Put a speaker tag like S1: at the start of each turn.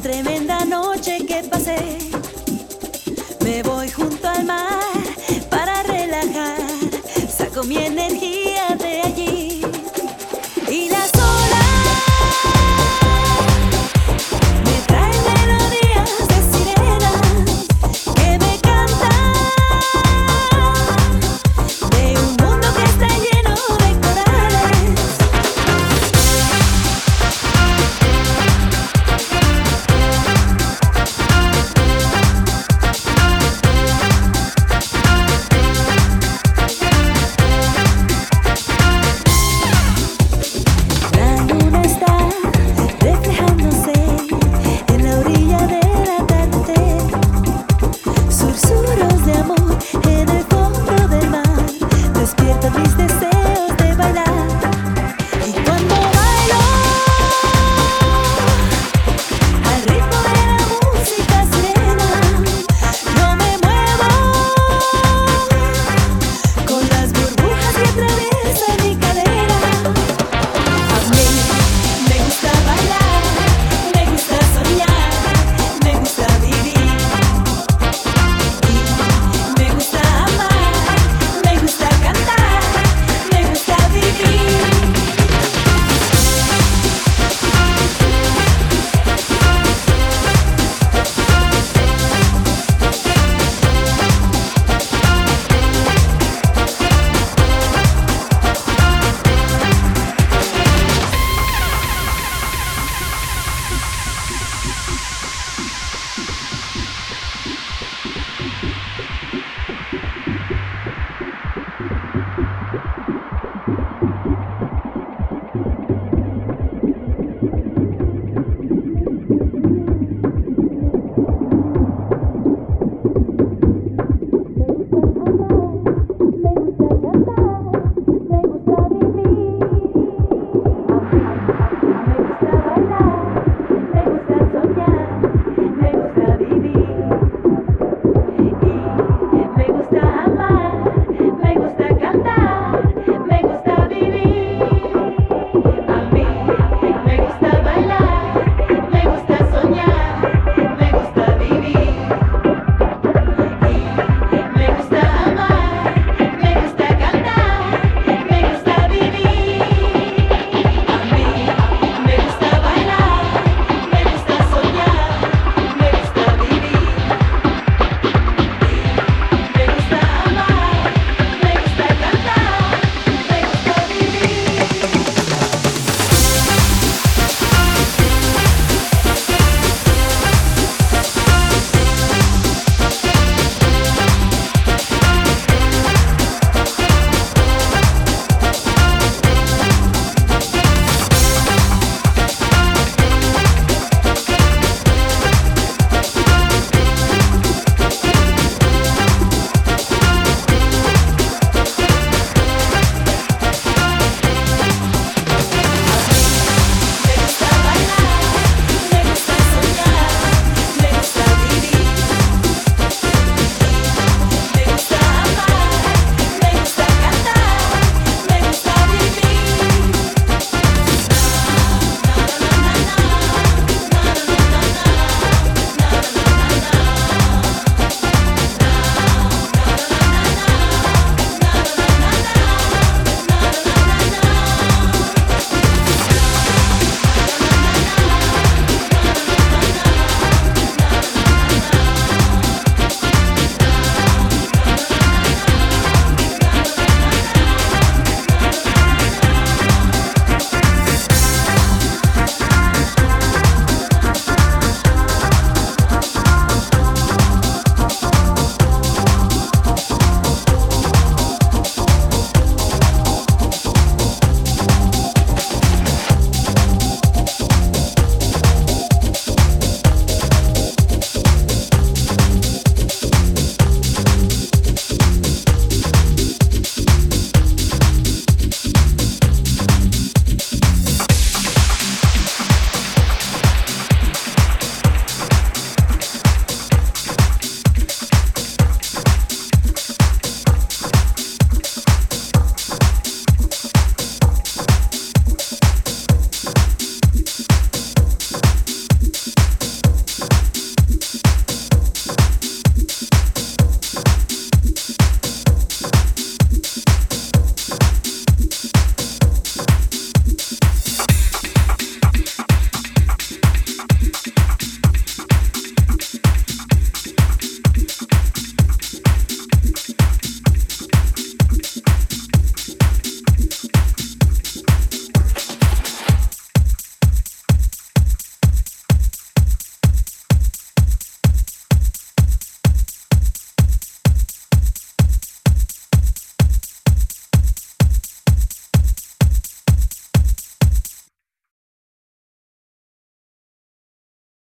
S1: tremenda noche que pasé,